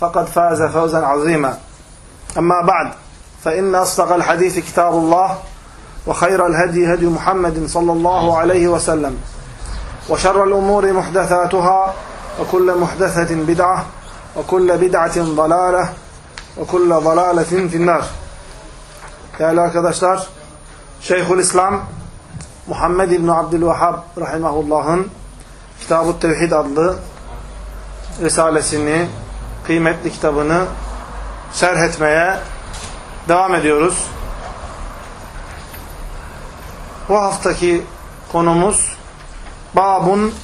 فقد فاز فوزا عظيما. أما بعد فإن أصدق الحديث كتاب الله وخير الهدي هدي محمد صلى الله عليه وسلم وشر الأمور محدثاتها وكل محدثة بدعة وكل بدعة ضلالة وكل ضلالة في النار. Değerli arkadaşlar, Şeyhül İslam Muhammed İbni Abdülvahhab Rahimahullah'ın Kitab-ı Tevhid adlı Risalesini, kıymetli kitabını şerh etmeye devam ediyoruz. Bu haftaki konumuz Babun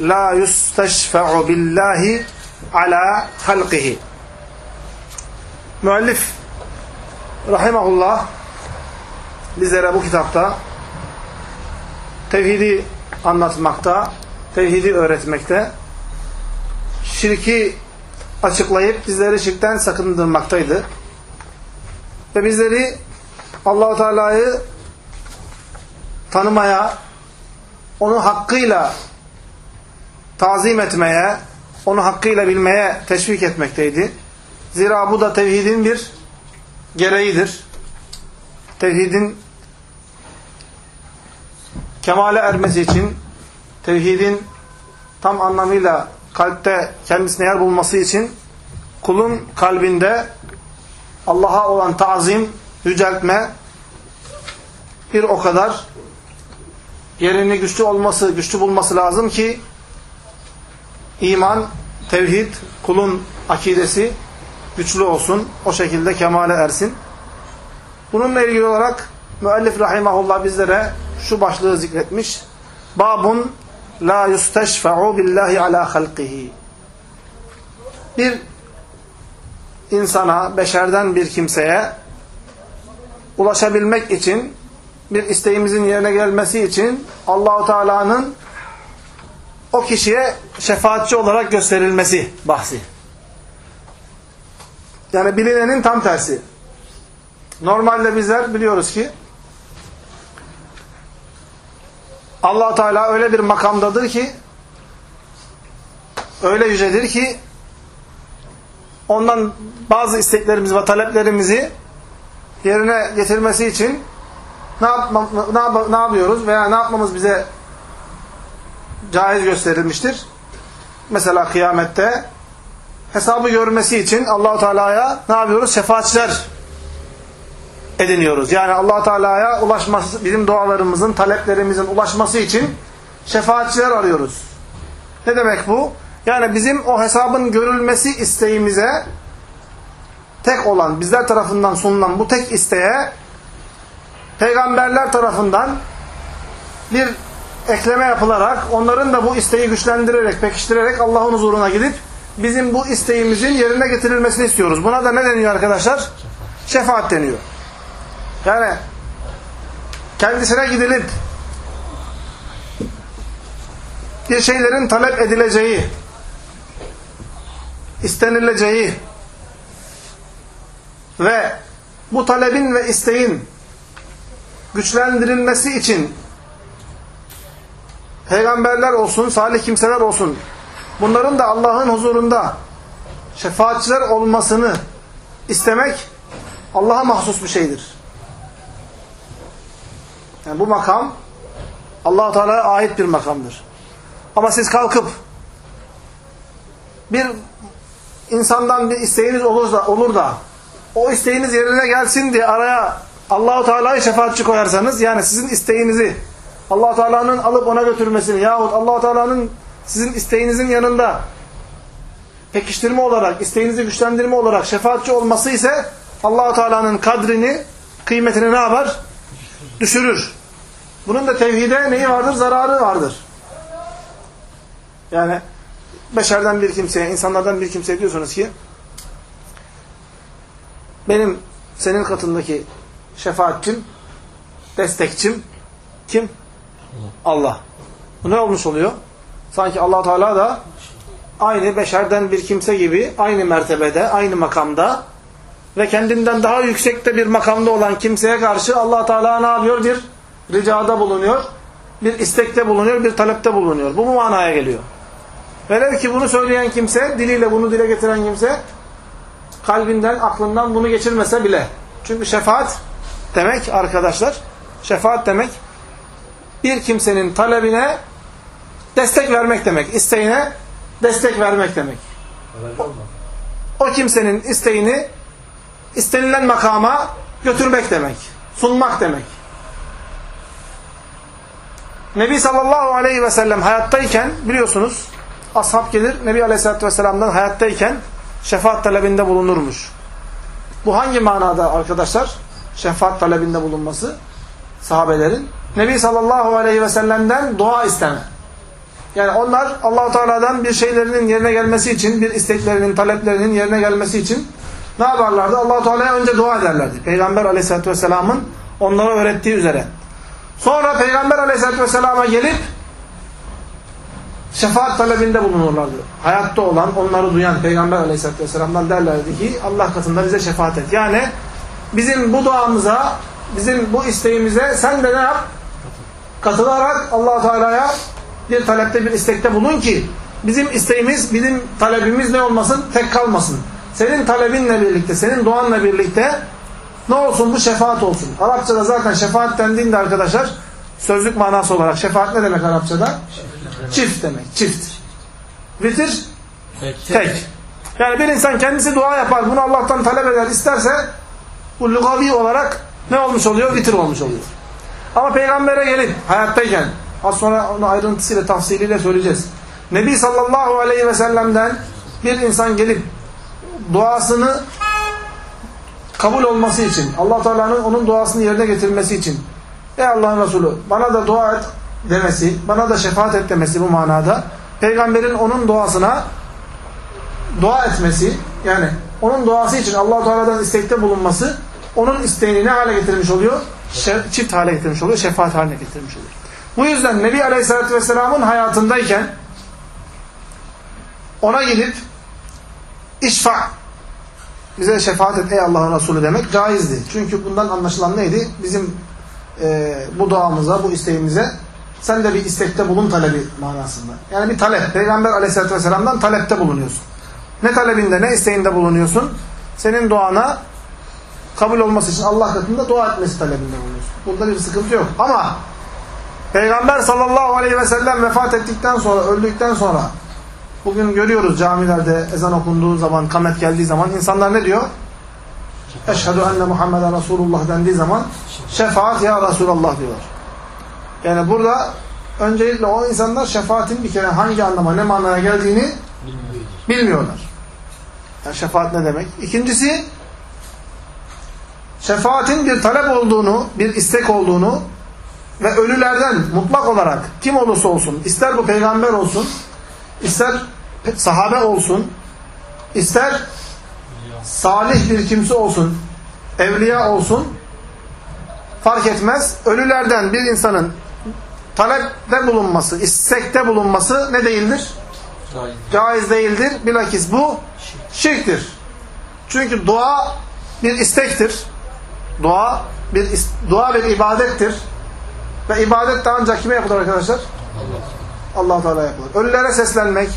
la yusteşfe'u billahi ala halqihi. Müellif Rahimahullah bizlere bu kitapta tevhidi anlatmakta, tevhidi öğretmekte, şirki açıklayıp bizleri şirkten sakındırmaktaydı. Ve bizleri Allahu Teala'yı tanımaya, onu hakkıyla tazim etmeye, onu hakkıyla bilmeye teşvik etmekteydi. Zira bu da tevhidin bir gereğidir. Tevhidin kemale ermesi için, tevhidin tam anlamıyla kalpte kendisine yer bulması için kulun kalbinde Allah'a olan tazim, yüceltme bir o kadar yerini güçlü olması, güçlü bulması lazım ki iman, tevhid, kulun akidesi güçlü olsun, o şekilde kemale ersin. Bununla ilgili olarak müellif rahimahullah bizlere şu başlığı zikretmiş. Babun la yusteşfe'u billahi ala halqihi. Bir insana, beşerden bir kimseye ulaşabilmek için, bir isteğimizin yerine gelmesi için Allahu Teala'nın o kişiye şefaatçi olarak gösterilmesi bahsi. Yani bilinenin tam tersi. Normalde bizler biliyoruz ki allah Teala öyle bir makamdadır ki öyle yücedir ki ondan bazı isteklerimizi ve taleplerimizi yerine getirmesi için ne, yapma, ne, yap, ne yapıyoruz veya ne yapmamız bize caiz gösterilmiştir. Mesela kıyamette hesabı görmesi için Allahu Teala'ya ne yapıyoruz? Şefaatçiler ediniyoruz. Yani Allah Teala'ya ulaşması bizim dualarımızın, taleplerimizin ulaşması için şefaatçiler arıyoruz. Ne demek bu? Yani bizim o hesabın görülmesi isteğimize tek olan, bizler tarafından sunulan bu tek isteğe peygamberler tarafından bir ekleme yapılarak, onların da bu isteği güçlendirerek, pekiştirerek Allah'ın huzuruna gidip bizim bu isteğimizin yerine getirilmesini istiyoruz. Buna da ne deniyor arkadaşlar? Şefaat deniyor. Yani kendisine gidilip bir şeylerin talep edileceği, istenileceği ve bu talebin ve isteğin güçlendirilmesi için peygamberler olsun, salih kimseler olsun bunların da Allah'ın huzurunda şefaatçiler olmasını istemek Allah'a mahsus bir şeydir. Yani bu makam allah Teala'ya ait bir makamdır. Ama siz kalkıp bir insandan bir isteğiniz olur da, olur da o isteğiniz yerine gelsin diye araya Allahu Teala'yı şefaatçi koyarsanız yani sizin isteğinizi Allahu Teala'nın alıp ona götürmesini yahut Allahu Teala'nın sizin isteğinizin yanında pekiştirme olarak, isteğinizi güçlendirme olarak şefaatçi olması ise Allahu Teala'nın kadrini, kıymetini ne yapar? Düşürür. Bunun da tevhide neyi vardır? Zararı vardır. Yani beşerden bir kimseye, insanlardan bir kimseye diyorsunuz ki benim senin katındaki şefaatçim, destekçim kim? Allah. Bu ne olmuş oluyor? Sanki allah Teala da aynı beşerden bir kimse gibi, aynı mertebede, aynı makamda ve kendinden daha yüksekte bir makamda olan kimseye karşı allah Teala ne yapıyor? Bir ricada bulunuyor, bir istekte bulunuyor, bir talepte bulunuyor. Bu bu manaya geliyor. Velev ki bunu söyleyen kimse, diliyle bunu dile getiren kimse, kalbinden, aklından bunu geçirmese bile. Çünkü şefaat demek arkadaşlar, şefaat demek, bir kimsenin talebine destek vermek demek. isteğine destek vermek demek. O, o kimsenin isteğini istenilen makama götürmek demek. Sunmak demek. Nebi sallallahu aleyhi ve sellem hayattayken biliyorsunuz ashab gelir Nebi aleyhissalatü vesselam'dan hayattayken şefaat talebinde bulunurmuş. Bu hangi manada arkadaşlar? Şefaat talebinde bulunması sahabelerin. Nebi sallallahu aleyhi ve sellem'den dua isteme. Yani onlar Allahu Teala'dan bir şeylerinin yerine gelmesi için, bir isteklerinin, taleplerinin yerine gelmesi için ne yaparlardı? Allahu Teala'ya önce dua ederlerdi. Peygamber Aleyhisselatü vesselamın onlara öğrettiği üzere. Sonra Peygamber Aleyhisselatü vesselama gelip şefaat talebinde bulunurlardı. Hayatta olan, onları duyan Peygamber Aleyhisselatü vesselamdan derlerdi ki Allah katında bize şefaat et. Yani bizim bu duamıza, bizim bu isteğimize sen de ne yap? Katılarak allah Teala'ya bir talepte bir istekte bulun ki bizim isteğimiz, bizim talebimiz ne olmasın? Tek kalmasın. Senin talebinle birlikte, senin duanla birlikte ne olsun? Bu şefaat olsun. Arapçada zaten şefaat dendiğinde arkadaşlar sözlük manası olarak şefaat ne demek Arapçada? Çift demek. Çift. Vitir? Tek. Tek. Yani bir insan kendisi dua yapar, bunu Allah'tan talep eder, isterse bu lugavi olarak ne olmuş oluyor? Vitir olmuş oluyor. Ama peygambere gelip hayattayken az sonra onu ayrıntısıyla tafsiliyle söyleyeceğiz. Nebi sallallahu aleyhi ve sellem'den bir insan gelip duasını kabul olması için, allah Teala'nın onun duasını yerine getirmesi için Ey Allah'ın Resulü bana da dua et demesi, bana da şefaat et demesi bu manada. Peygamberin onun duasına dua etmesi, yani onun duası için allah Teala'dan istekte bulunması, onun isteğini ne hale getirmiş oluyor? Çift hale getirmiş oluyor, şefaat haline getirmiş oluyor. Bu yüzden Nebi Aleyhisselatü Vesselam'ın hayatındayken ona gidip işfa bize şefaat et ey Allah'ın Resulü demek caizdi. Çünkü bundan anlaşılan neydi? Bizim e, bu duamıza, bu isteğimize sen de bir istekte bulun talebi manasında. Yani bir talep. Peygamber aleyhissalatü vesselam'dan talepte bulunuyorsun. Ne talebinde ne isteğinde bulunuyorsun? Senin duana kabul olması için Allah katında dua etmesi talebinde bulunuyorsun. Bunda bir sıkıntı yok. Ama Peygamber sallallahu aleyhi ve sellem vefat ettikten sonra, öldükten sonra bugün görüyoruz camilerde ezan okunduğu zaman, kamet geldiği zaman insanlar ne diyor? Eşhedü enne Muhammeden Resulullah dendiği zaman şefaat ya Resulallah diyorlar. Yani burada öncelikle o insanlar şefaatin bir kere hangi anlama, ne manaya geldiğini bilmiyorlar. Yani şefaat ne demek? İkincisi şefaatin bir talep olduğunu, bir istek olduğunu ve ölülerden mutlak olarak kim olursa olsun, ister bu peygamber olsun, ister sahabe olsun, ister salih bir kimse olsun, evliya olsun, fark etmez. Ölülerden bir insanın talepte bulunması, istekte bulunması ne değildir? Caiz, Caiz değildir. Bilakis bu şirktir. Çünkü dua bir istektir. Dua bir dua bir ibadettir. Ve ibadet de ancak kime yapılır arkadaşlar? Allah Teala yapılır. Ölülere seslenmek,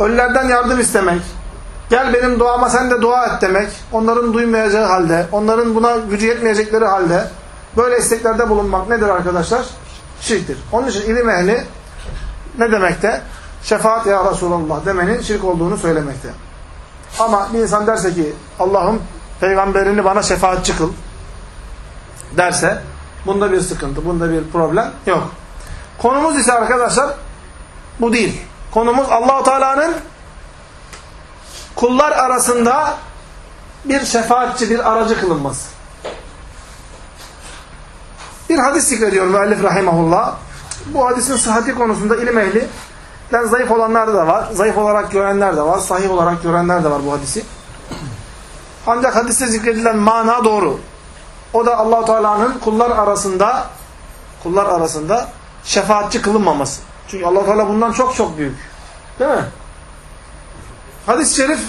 ölülerden yardım istemek, gel benim duama sen de dua et demek, onların duymayacağı halde, onların buna gücü yetmeyecekleri halde böyle isteklerde bulunmak nedir arkadaşlar? Şirktir. Onun için ilim ehli ne demekte? Şefaat ya Resulallah demenin şirk olduğunu söylemekte. Ama bir insan derse ki Allah'ım peygamberini bana şefaatçi kıl. derse bunda bir sıkıntı, bunda bir problem yok. Konumuz ise arkadaşlar bu değil. Konumuz Allahu Teala'nın kullar arasında bir şefaatçi, bir aracı kılınması. Bir hadis zikrediyor müellif rahimahullah. Bu hadisin sıhhati konusunda ilim ehlinden zayıf olanlar da var. Zayıf olarak görenler de var. Sahih olarak görenler de var bu hadisi. Ancak hadiste zikredilen mana doğru. O da Allahu Teala'nın kullar arasında kullar arasında şefaatçi kılınmaması. Çünkü Allah Teala bundan çok çok büyük. Değil mi? Hadis-i şerif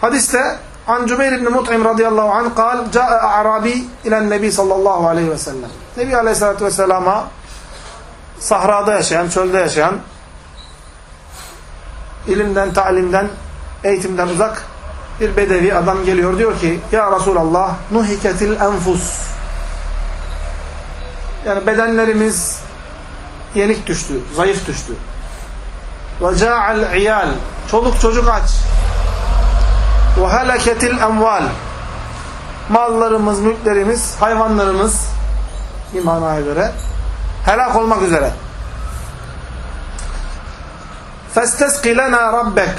hadiste An Cübeyr ibn Mut'im radıyallahu anh kal Câe a'rabi ilen nebi sallallahu aleyhi ve sellem. Nebi aleyhissalatü vesselama sahrada yaşayan, çölde yaşayan ilimden, talimden, eğitimden uzak bir bedevi adam geliyor. Diyor ki Ya Resulallah nuhiketil enfus yani bedenlerimiz yenik düştü, zayıf düştü. Ve ca'al iyal. Çoluk çocuk aç. Ve heleketil emval. Mallarımız, mülklerimiz, hayvanlarımız bir manaya göre helak olmak üzere. Festeskilena rabbek.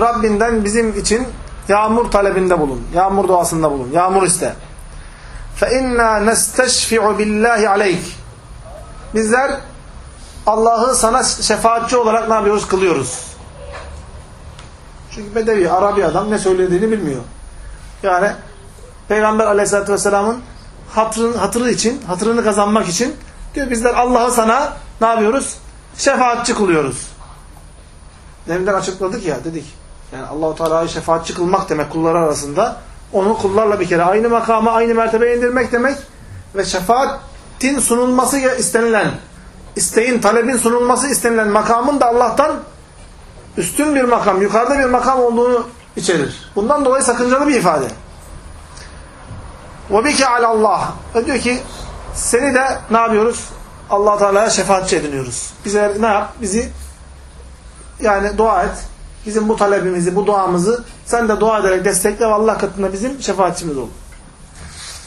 Rabbinden bizim için yağmur talebinde bulun. Yağmur duasında bulun. Yağmur iste. Fe inna nesteşfi'u billahi. Bizler Allah'ı sana şefaatçi olarak ne yapıyoruz? Kılıyoruz. Çünkü Bedevi, Arabi adam ne söylediğini bilmiyor. Yani Peygamber aleyhissalatü vesselamın hatırın, hatırı için, hatırını kazanmak için diyor bizler Allah'ı sana ne yapıyoruz? Şefaatçi kılıyoruz. Deminden açıkladık ya dedik. Yani Allahu Teala'yı şefaatçi kılmak demek kullar arasında. Onu kullarla bir kere aynı makama, aynı mertebeye indirmek demek ve şefaatin sunulması istenilen, isteğin, talebin sunulması istenilen makamın da Allah'tan üstün bir makam, yukarıda bir makam olduğunu içerir. Bundan dolayı sakıncalı bir ifade. وَبِكَ عَلَى Allah. Ve diyor ki seni de ne yapıyoruz? allah Teala'ya şefaatçi ediniyoruz. Bize ne yap? Bizi yani dua et. Bizim bu talebimizi, bu duamızı sen de dua ederek destekle ve Allah katında bizim şefaatçimiz ol.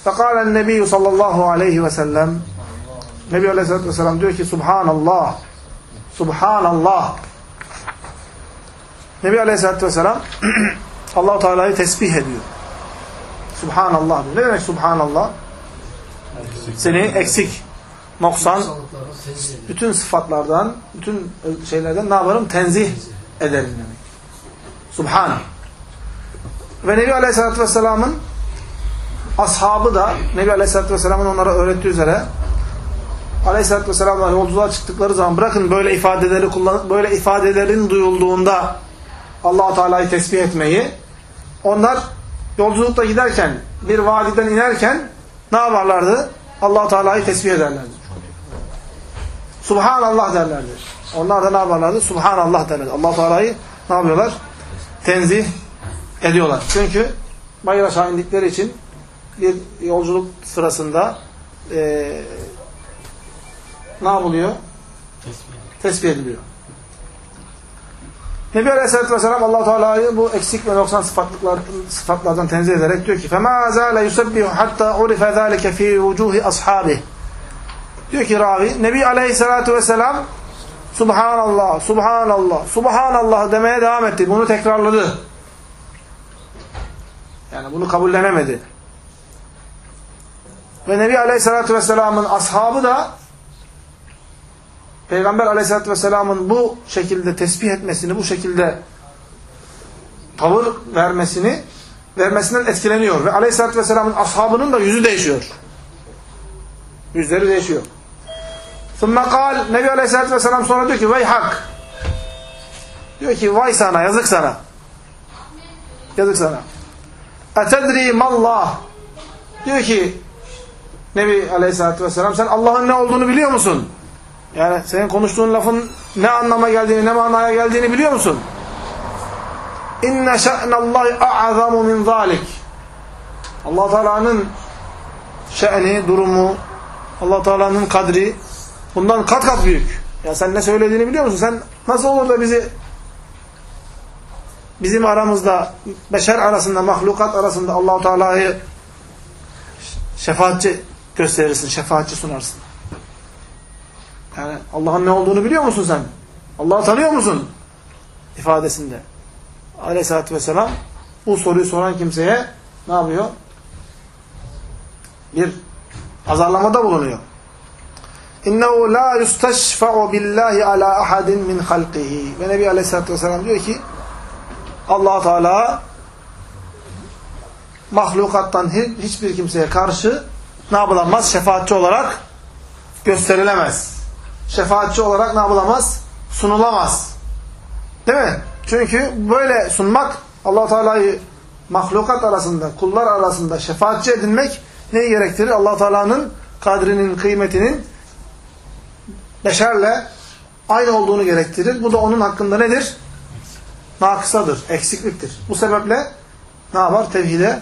Fekalen Nebi sallallahu aleyhi ve sellem Nebi aleyhissalatü vesselam diyor ki Subhanallah Subhanallah Nebi aleyhissalatü vesselam allah Teala'yı tesbih ediyor. Subhanallah diyor. Ne demek Subhanallah? Seni eksik, noksan, bütün sıfatlardan, bütün şeylerden ne yaparım? Tenzih ederim demek. Subhan. Ve Nebi Aleyhisselatü Vesselam'ın ashabı da Nebi Aleyhisselatü Vesselam'ın onlara öğrettiği üzere Aleyhisselatü Vesselam'la yolculuğa çıktıkları zaman bırakın böyle ifadeleri kullanıp böyle ifadelerin duyulduğunda allah Teala'yı tesbih etmeyi onlar yolculukta giderken bir vadiden inerken ne yaparlardı? allah Teala'yı tesbih ederlerdi. Subhanallah derlerdi. Onlar da ne yaparlardı? Subhanallah derlerdi. allah Teala'yı ne yapıyorlar? Tenzih ediyorlar. Çünkü bayır aşağı indikleri için bir yolculuk sırasında e, ne yapılıyor? Tesbih ediliyor. Nebi Aleyhisselatü Vesselam allah Teala'yı bu eksik ve noksan sıfatlıklar, sıfatlardan tenzih ederek diyor ki فَمَا زَالَ يُسَبِّهُ حَتَّى عُرِفَ ذَٰلِكَ ف۪ي وُجُوهِ أَصْحَابِهِ Diyor ki ravi, Nebi Aleyhisselatü Vesselam Subhanallah, Subhanallah, Subhanallah demeye devam etti. Bunu tekrarladı. Yani bunu kabullenemedi. Ve Nebi Aleyhisselatü Vesselam'ın ashabı da Peygamber Aleyhisselatü Vesselam'ın bu şekilde tesbih etmesini, bu şekilde tavır vermesini vermesinden etkileniyor. Ve Aleyhisselatü Vesselam'ın ashabının da yüzü değişiyor. Yüzleri değişiyor. ثُمَّ قال Nebi Aleyhisselatü Vesselam sonra diyor ki vay hak. Diyor ki vay sana, yazık sana. Yazık sana. اَتَدْرِي mallah. Diyor ki Nebi Aleyhisselatü Vesselam sen Allah'ın ne olduğunu biliyor musun? Yani senin konuştuğun lafın ne anlama geldiğini, ne manaya geldiğini biliyor musun? İnne şe'nallahi a'zamu min zalik. Allah Teala'nın şe'ni, durumu, Allah Teala'nın kadri bundan kat kat büyük. Ya sen ne söylediğini biliyor musun? Sen nasıl olur da bizi bizim aramızda beşer arasında, mahlukat arasında Allah Teala'yı şefaatçi gösterirsin, şefaatçi sunarsın. Yani Allah'ın ne olduğunu biliyor musun sen? Allah'ı tanıyor musun? ifadesinde. Aleyhisselatü Vesselam bu soruyu soran kimseye ne yapıyor? Bir azarlamada bulunuyor. İnnehu la yusteşfa'u billahi ala ahadin min halqihi. Ve Nebi Aleyhisselatü Vesselam diyor ki allah Teala mahlukattan hiçbir kimseye karşı ne yapılamaz? Şefaatçi olarak gösterilemez. Şefaatçi olarak ne yapılamaz? Sunulamaz. Değil mi? Çünkü böyle sunmak allah Teala'yı mahlukat arasında, kullar arasında şefaatçi edinmek neyi gerektirir? allah Teala'nın kadrinin, kıymetinin beşerle aynı olduğunu gerektirir. Bu da onun hakkında nedir? Nakısadır, eksikliktir. Bu sebeple ne yapar? Tevhide,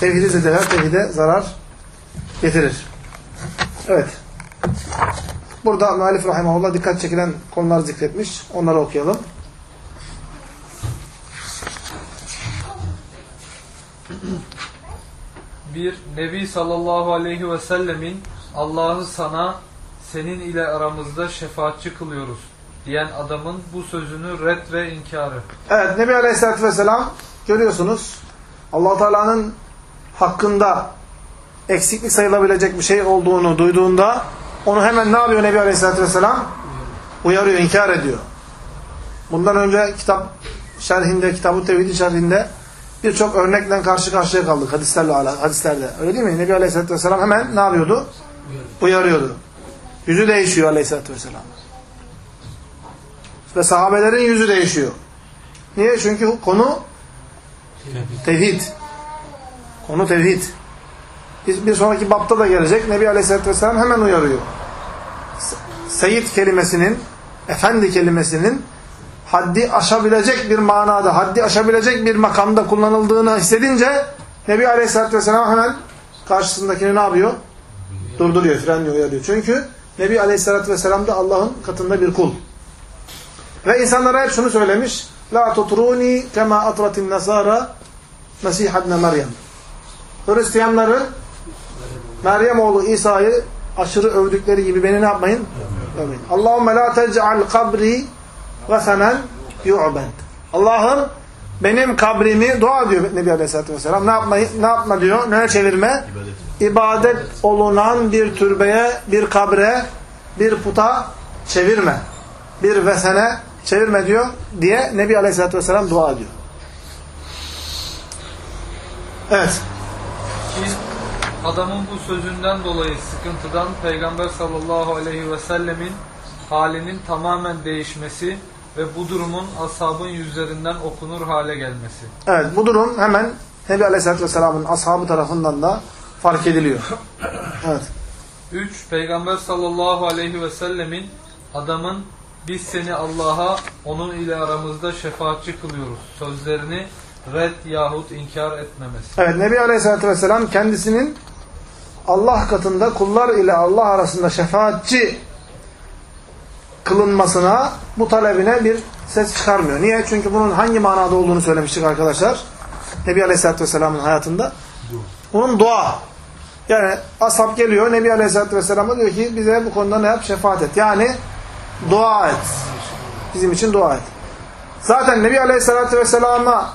tevhidi zedeler, tevhide zarar getirir. Evet. Burada müellif rahimahullah dikkat çekilen konular zikretmiş. Onları okuyalım. Bir, Nebi sallallahu aleyhi ve sellemin Allah'ı sana senin ile aramızda şefaatçi kılıyoruz diyen adamın bu sözünü red ve inkarı. Evet Nebi Aleyhisselatü Vesselam görüyorsunuz allah Teala'nın hakkında eksiklik sayılabilecek bir şey olduğunu duyduğunda onu hemen ne yapıyor Nebi Aleyhisselatü Vesselam? Uyarıyor, inkar ediyor. Bundan önce kitap şerhinde, kitabı tevhidi şerhinde birçok örnekle karşı karşıya kaldık hadislerle hadislerde. Öyle değil mi? Nebi Aleyhisselatü Vesselam hemen ne yapıyordu? Uyarıyordu. Yüzü değişiyor Aleyhisselatü Vesselam. Ve sahabelerin yüzü değişiyor. Niye? Çünkü konu tevhid. Konu tevhid. Bir sonraki bapta da gelecek. Nebi Aleyhisselatü Vesselam hemen uyarıyor. Seyyid kelimesinin, efendi kelimesinin haddi aşabilecek bir manada, haddi aşabilecek bir makamda kullanıldığını hissedince Nebi Aleyhisselatü Vesselam hemen karşısındakini ne yapıyor? Durduruyor, frenliyor, uyarıyor. Çünkü Nebi Aleyhisselatü Vesselam da Allah'ın katında bir kul. Ve insanlara hep şunu söylemiş. La tutruni kema atratin nasara Mesih ibn Meryem. Hristiyanların Meryem oğlu İsa'yı aşırı övdükleri gibi beni ne yapmayın? Övmeyin. Allahümme la tec'al kabri vesenen yu'bed. Allah'ım benim kabrimi dua diyor Nebi Aleyhisselatü Vesselam. Ne yapmayı, ne yapma diyor? Neye çevirme? İbadet olunan bir türbeye, bir kabre, bir puta çevirme. Bir vesene çevirme diyor diye Nebi Aleyhisselatü Vesselam dua ediyor. Evet. Adamın bu sözünden dolayı sıkıntıdan Peygamber sallallahu aleyhi ve sellemin halinin tamamen değişmesi ve bu durumun ashabın yüzlerinden okunur hale gelmesi. Evet bu durum hemen Nebi Aleyhisselatü Vesselam'ın ashabı tarafından da fark ediliyor. Evet. 3. Peygamber sallallahu aleyhi ve sellemin adamın biz seni Allah'a onun ile aramızda şefaatçi kılıyoruz sözlerini red yahut inkar etmemesi. Evet Nebi Aleyhisselatü Vesselam kendisinin Allah katında kullar ile Allah arasında şefaatçi kılınmasına bu talebine bir ses çıkarmıyor. Niye? Çünkü bunun hangi manada olduğunu söylemiştik arkadaşlar. Nebi Aleyhisselatü Vesselam'ın hayatında. Bunun dua. Yani ashab geliyor Nebi Aleyhisselatü Vesselam'a diyor ki bize bu konuda ne yap? Şefaat et. Yani dua et. Bizim için dua et. Zaten Nebi Aleyhisselatü Vesselam'a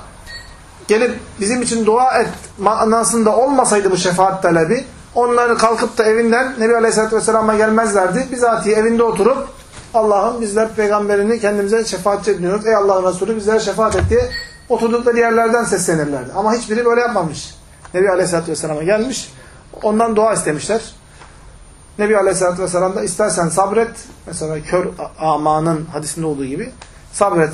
gelip bizim için dua et manasında olmasaydı bu şefaat talebi onları kalkıp da evinden Nebi Aleyhisselatü Vesselam'a gelmezlerdi. Bizatihi evinde oturup Allah'ım bizler peygamberini kendimize şefaatçi ediniyoruz. Ey Allah'ın Resulü bizlere şefaat et diye oturdukları yerlerden seslenirlerdi. Ama hiçbiri böyle yapmamış. Nebi Aleyhisselatü Vesselam'a gelmiş. Ondan dua istemişler. Nebi Aleyhisselatü Vesselam da istersen sabret. Mesela kör amanın hadisinde olduğu gibi sabret.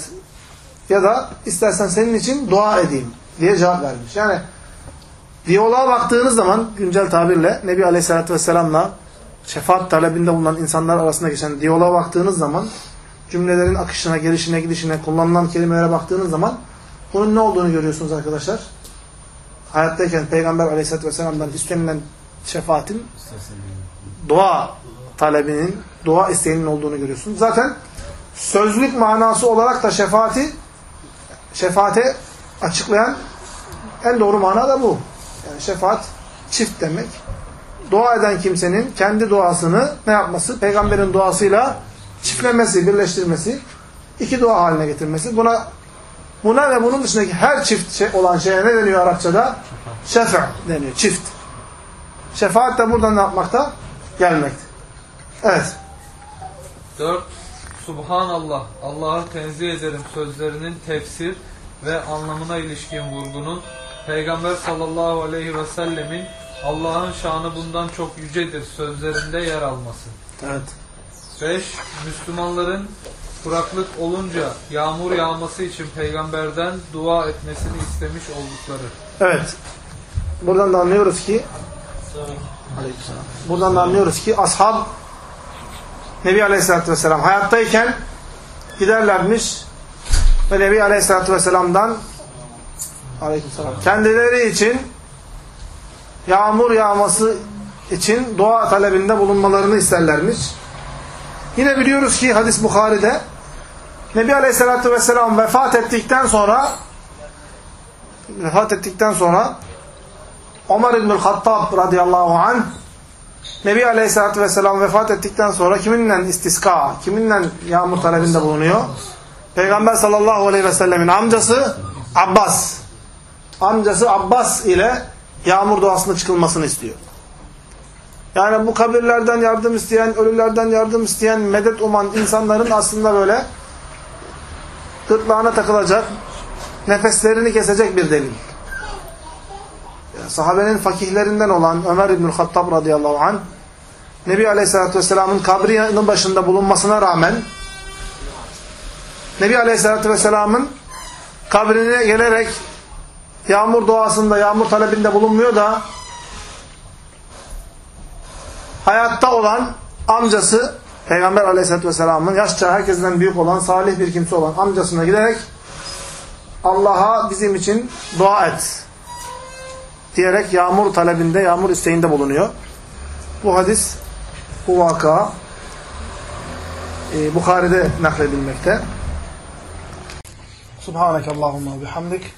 Ya da istersen senin için dua edeyim diye cevap vermiş. Yani diyaloğa baktığınız zaman güncel tabirle Nebi Aleyhisselatü Vesselam'la şefaat talebinde bulunan insanlar arasında geçen diyaloğa baktığınız zaman cümlelerin akışına, gelişine, gidişine, kullanılan kelimelere baktığınız zaman bunun ne olduğunu görüyorsunuz arkadaşlar. Hayattayken Peygamber Aleyhisselatü Vesselam'dan istenilen şefaatin dua talebinin, dua isteğinin olduğunu görüyorsunuz. Zaten sözlük manası olarak da şefaati şefaate açıklayan en doğru mana da bu. Yani şefaat çift demek. dua eden kimsenin kendi duasını ne yapması? Peygamberin duasıyla çiftlemesi, birleştirmesi, iki dua haline getirmesi. Buna buna ve bunun dışındaki her çift şey olan şeye ne deniyor Arapçada? Şefa deniyor. Çift. Şefaat de buradan ne yapmakta? Gelmekte. Evet. 4. Subhanallah, Allah'ı tenzih ederim sözlerinin tefsir ve anlamına ilişkin vurgunun Peygamber sallallahu aleyhi ve sellemin Allah'ın şanı bundan çok yücedir sözlerinde yer alması. Evet. 5. Müslümanların kuraklık olunca yağmur yağması için peygamberden dua etmesini istemiş oldukları. Evet. Buradan da anlıyoruz ki Aleykümselam. Buradan da anlıyoruz ki ashab Nebi Aleyhisselatü Vesselam hayattayken giderlermiş ve Nebi Aleyhisselatü Vesselam'dan Aleykümselam kendileri için yağmur yağması için dua talebinde bulunmalarını isterlermiş. Yine biliyoruz ki hadis Bukhari'de Nebi Aleyhisselatü Vesselam vefat ettikten sonra vefat ettikten sonra Ömer İbnül Hattab radıyallahu anh Nebi Aleyhisselatü Vesselam vefat ettikten sonra kiminle istiska, kiminle yağmur talebinde bulunuyor? Peygamber sallallahu aleyhi ve sellemin amcası Abbas. Amcası Abbas ile yağmur duasına çıkılmasını istiyor. Yani bu kabirlerden yardım isteyen, ölülerden yardım isteyen, medet uman insanların aslında böyle gırtlağına takılacak, nefeslerini kesecek bir delil. Sahabenin fakihlerinden olan Ömer İbnül Hattab radıyallahu anh Nebi Aleyhisselatü Vesselam'ın kabrinin başında bulunmasına rağmen Nebi Aleyhisselatü Vesselam'ın kabrine gelerek yağmur duasında, yağmur talebinde bulunmuyor da hayatta olan amcası Peygamber Aleyhisselatü Vesselam'ın yaşça herkesten büyük olan, salih bir kimse olan amcasına giderek Allah'a bizim için dua et diyerek yağmur talebinde, yağmur isteğinde bulunuyor. Bu hadis, bu vaka e, Bukhari'de nakledilmekte. Subhaneke Allahumma bihamdik.